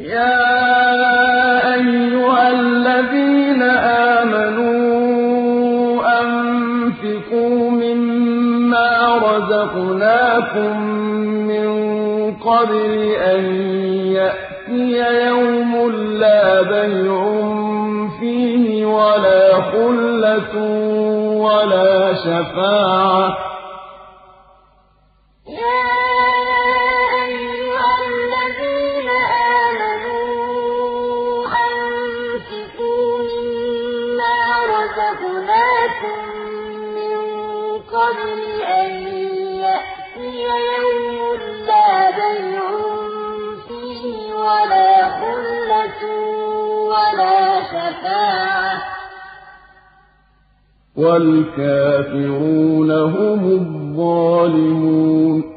يَا أَيُّهَا الَّذِينَ آمَنُوا أَنفِقُوا مِمَّا رَزَقْنَاكُم مِّن قَبْلِ أَن يَأْتِيَ يَوْمٌ لَّا بَيْعٌ فِيهِ وَلَا خُلَّةٌ وَلَا شَفَاعَةٌ ۗ رَزَقْنَاكُم مِّن قَبْلِ أَن يَأْتِيَ يَوْمٌ لَّا بَيْعٌ فِيهِ وَلَا خُلَّةٌ وَلَا شَفَاعَةٌ ۗ. وَالْكَافِرُونَ هُمُ الظَّالِمُونَ.